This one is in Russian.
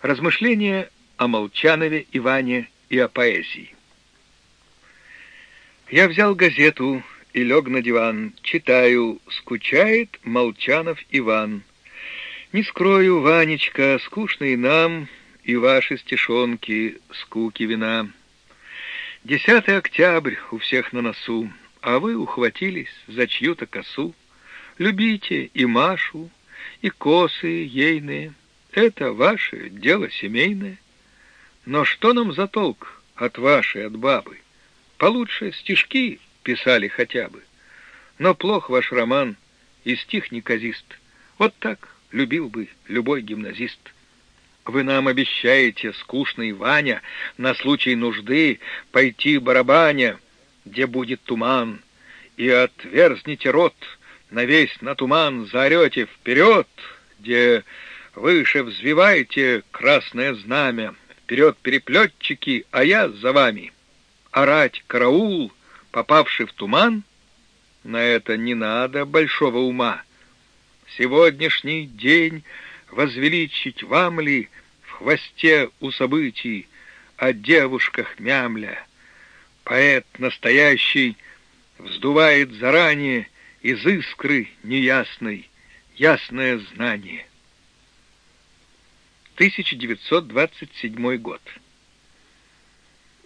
Размышления о Молчанове Иване и о поэзии. Я взял газету и лег на диван. Читаю «Скучает Молчанов Иван». Не скрою, Ванечка, скучно и нам, и ваши стишонки, скуки вина. Десятый октябрь у всех на носу, а вы ухватились за чью-то косу. Любите и Машу, и косы ейные — это ваше дело семейное. Но что нам за толк от вашей, от бабы? Получше стишки писали хотя бы. Но плох ваш роман, и стих неказист. Вот так любил бы любой гимназист. Вы нам обещаете, скучный Ваня, на случай нужды пойти барабаня, где будет туман, и отверзните рот, на весь на туман заорете вперед, где Выше взвивайте красное знамя, вперед переплетчики, а я за вами. Орать караул, попавший в туман, на это не надо большого ума. Сегодняшний день возвеличить вам ли в хвосте у событий о девушках мямля? Поэт настоящий вздувает заранее из искры неясной ясное знание. 1927 год.